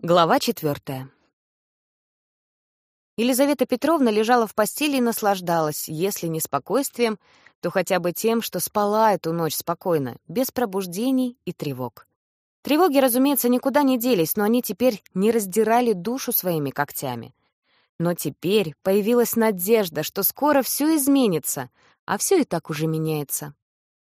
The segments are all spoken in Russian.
Глава четвертая. Елизавета Петровна лежала в постели и наслаждалась, если не спокойствием, то хотя бы тем, что спала эту ночь спокойно, без пробуждений и тревог. Тревоги, разумеется, никуда не делись, но они теперь не раздирали душу своими когтями. Но теперь появилась надежда, что скоро все изменится, а все и так уже меняется.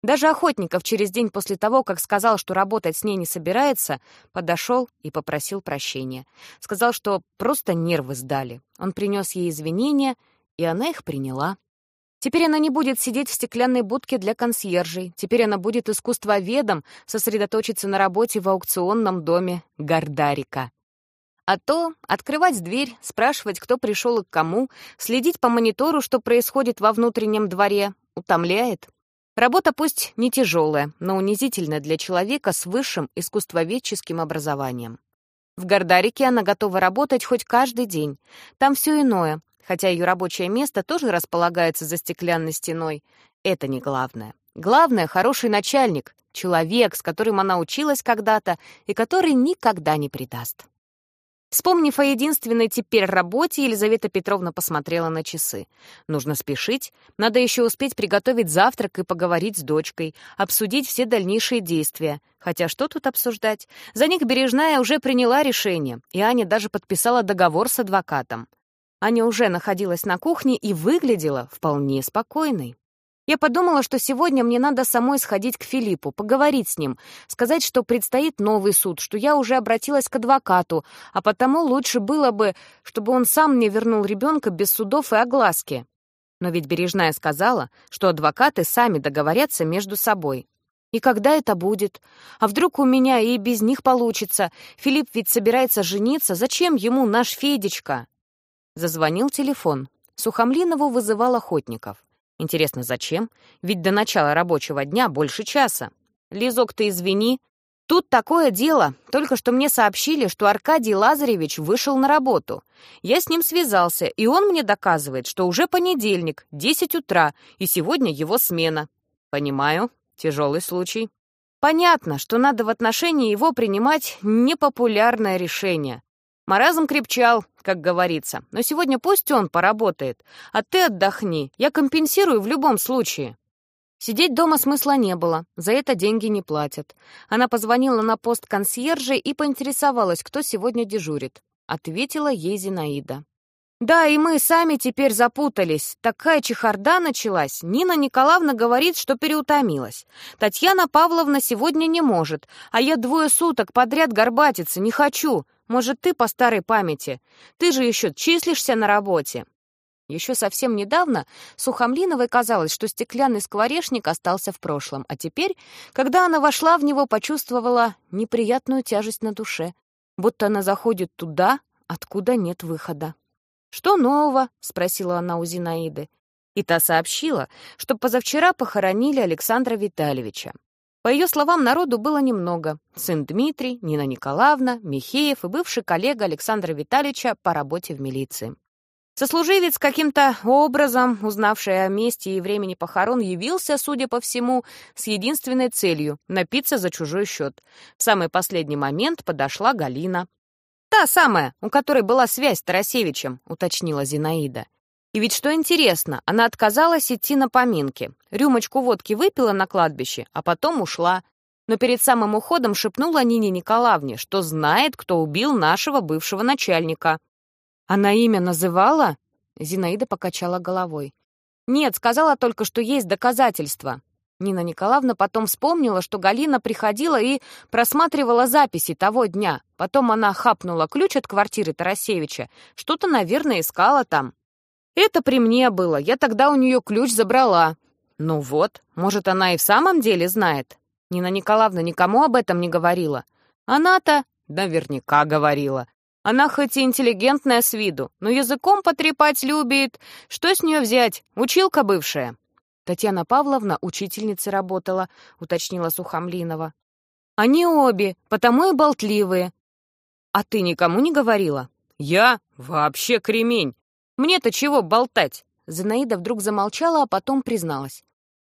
Даже Охотников через день после того, как сказал, что работать с ней не собирается, подошел и попросил прощения. Сказал, что просто нервы сдали. Он принес ей извинения, и она их приняла. Теперь она не будет сидеть в стеклянной будке для консьержей. Теперь она будет искусствоведом, сосредоточиться на работе в аукционном доме Гардарика. А то открывать дверь, спрашивать, кто пришел и к кому, следить по монитору, что происходит во внутреннем дворе, утомляет. Работа пусть не тяжелая, но унизительная для человека с высшим искусствоведческим образованием. В Гордарике она готова работать хоть каждый день. Там все иное, хотя ее рабочее место тоже располагается за стеклянной стеной. Это не главное. Главное — хороший начальник, человек, с которым она училась когда-то и который никогда не предаст. Вспомнив о единственной теперь работе, Елизавета Петровна посмотрела на часы. Нужно спешить, надо еще успеть приготовить завтрак и поговорить с дочкой, обсудить все дальнейшие действия. Хотя что тут обсуждать? За них Бережная уже приняла решение, и Аня даже подписала договор с адвокатом. Аня уже находилась на кухне и выглядела вполне спокойной. Я подумала, что сегодня мне надо самой сходить к Филиппу, поговорить с ним, сказать, что предстоит новый суд, что я уже обратилась к адвокату, а потому лучше было бы, чтобы он сам мне вернул ребенка без судов и огласки. Но ведь Бережная сказала, что адвокаты сами договорятся между собой. И когда это будет? А вдруг у меня и без них получится? Филипп ведь собирается жениться, зачем ему наш Федечка? Зазвонил телефон. Сухомлинову вызывал охотников. Интересно, зачем? Ведь до начала рабочего дня больше часа. Лизок, ты извини. Тут такое дело. Только что мне сообщили, что Аркадий Лазаревич вышел на работу. Я с ним связался, и он мне доказывает, что уже понедельник, 10 утра, и сегодня его смена. Понимаю, тяжелый случай. Понятно, что надо в отношении его принимать непопулярное решение. Маразм крепчал, как говорится. Но сегодня пусть он поработает, а ты отдохни. Я компенсирую в любом случае. Сидеть дома смысла не было, за это деньги не платят. Она позвонила на пост консьержа и поинтересовалась, кто сегодня дежурит. Ответила ей Зинаида. «Да, и мы сами теперь запутались. Такая чехарда началась. Нина Николаевна говорит, что переутомилась. Татьяна Павловна сегодня не может, а я двое суток подряд горбатиться не хочу. Может, ты по старой памяти? Ты же еще числишься на работе». Еще совсем недавно Сухомлиновой казалось, что стеклянный скворечник остался в прошлом, а теперь, когда она вошла в него, почувствовала неприятную тяжесть на душе, будто она заходит туда, откуда нет выхода. «Что нового?» — спросила она у Зинаиды. И та сообщила, что позавчера похоронили Александра Витальевича. По ее словам, народу было немного. Сын Дмитрий, Нина Николаевна, Михеев и бывший коллега Александра Витальевича по работе в милиции. Сослуживец каким-то образом, узнавший о месте и времени похорон, явился, судя по всему, с единственной целью — напиться за чужой счет. В самый последний момент подошла Галина. «Та самая, у которой была связь с Тарасевичем», — уточнила Зинаида. И ведь что интересно, она отказалась идти на поминки. Рюмочку водки выпила на кладбище, а потом ушла. Но перед самым уходом шепнула Нине Николаевне, что знает, кто убил нашего бывшего начальника. «Она имя называла?» Зинаида покачала головой. «Нет, сказала только, что есть доказательства». Нина Николаевна потом вспомнила, что Галина приходила и просматривала записи того дня. Потом она хапнула ключ от квартиры Тарасевича. Что-то, наверное, искала там. Это при мне было, я тогда у нее ключ забрала. Ну вот, может, она и в самом деле знает. Нина Николаевна никому об этом не говорила. Она-то наверняка говорила. Она хоть и интеллигентная с виду, но языком потрепать любит. Что с нее взять? Училка бывшая. Татьяна Павловна учительницей работала, уточнила Сухомлинова. Они обе, потому и болтливые. А ты никому не говорила? Я? Вообще кремень. Мне-то чего болтать?» Зинаида вдруг замолчала, а потом призналась.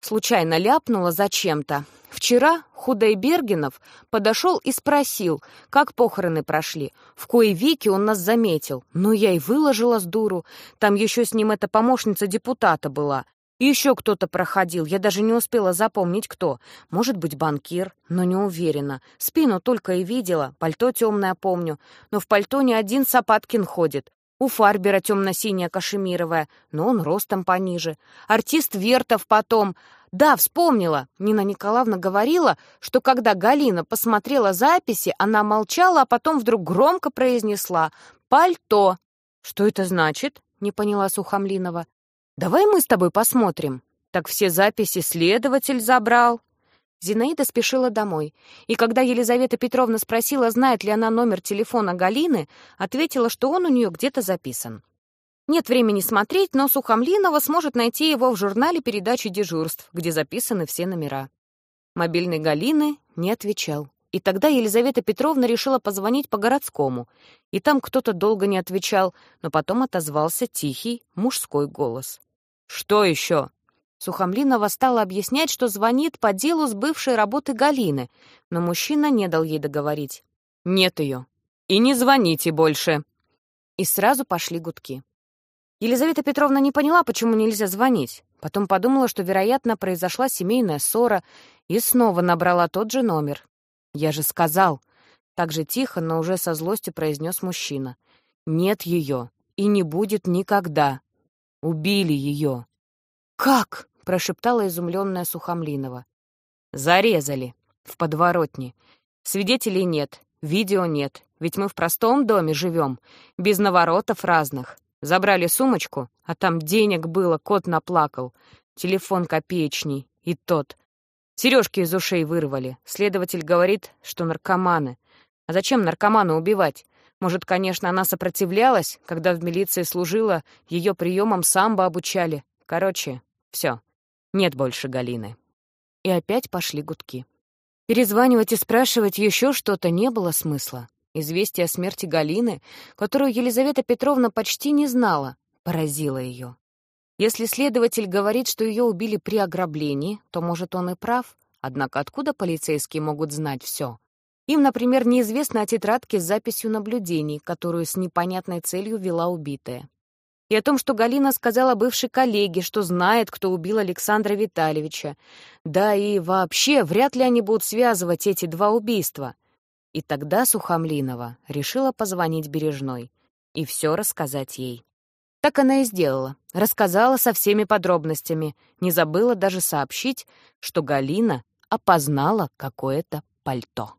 Случайно ляпнула зачем-то. Вчера Худайбергенов подошел и спросил, как похороны прошли. В кое веки он нас заметил. Но я и выложила с дуру. Там еще с ним эта помощница депутата была. Еще кто-то проходил, я даже не успела запомнить, кто. Может быть, банкир, но не уверена. Спину только и видела, пальто темное помню. Но в пальто не один Сапаткин ходит. У Фарбера темно-синяя кашемировая, но он ростом пониже. Артист Вертов потом. Да, вспомнила. Нина Николаевна говорила, что когда Галина посмотрела записи, она молчала, а потом вдруг громко произнесла «Пальто». «Что это значит?» — не поняла Сухомлинова. «Давай мы с тобой посмотрим». Так все записи следователь забрал. Зинаида спешила домой, и когда Елизавета Петровна спросила, знает ли она номер телефона Галины, ответила, что он у нее где-то записан. Нет времени смотреть, но Сухомлинова сможет найти его в журнале передачи дежурств, где записаны все номера. Мобильный Галины не отвечал. И тогда Елизавета Петровна решила позвонить по городскому, и там кто-то долго не отвечал, но потом отозвался тихий мужской голос. «Что еще?» Сухомлинова стала объяснять, что звонит по делу с бывшей работы Галины, но мужчина не дал ей договорить. «Нет ее. И не звоните больше». И сразу пошли гудки. Елизавета Петровна не поняла, почему нельзя звонить. Потом подумала, что, вероятно, произошла семейная ссора, и снова набрала тот же номер. «Я же сказал», — так же тихо, но уже со злостью произнес мужчина. «Нет ее и не будет никогда. Убили ее». «Как?» — прошептала изумленная Сухомлинова. «Зарезали. В подворотне. Свидетелей нет, видео нет, ведь мы в простом доме живем, без наворотов разных. Забрали сумочку, а там денег было, кот наплакал. Телефон копеечный, и тот. Сережки из ушей вырвали. Следователь говорит, что наркоманы. А зачем наркомана убивать? Может, конечно, она сопротивлялась, когда в милиции служила, ее приемом самбо обучали. Короче, все, нет больше Галины. И опять пошли гудки. Перезванивать и спрашивать еще что-то не было смысла. Известие о смерти Галины, которую Елизавета Петровна почти не знала, поразило ее. Если следователь говорит, что ее убили при ограблении, то, может, он и прав. Однако откуда полицейские могут знать все? Им, например, неизвестно о тетрадке с записью наблюдений, которую с непонятной целью вела убитая и о том, что Галина сказала бывшей коллеге, что знает, кто убил Александра Витальевича. Да и вообще, вряд ли они будут связывать эти два убийства. И тогда Сухомлинова решила позвонить Бережной и все рассказать ей. Так она и сделала. Рассказала со всеми подробностями, не забыла даже сообщить, что Галина опознала какое-то пальто.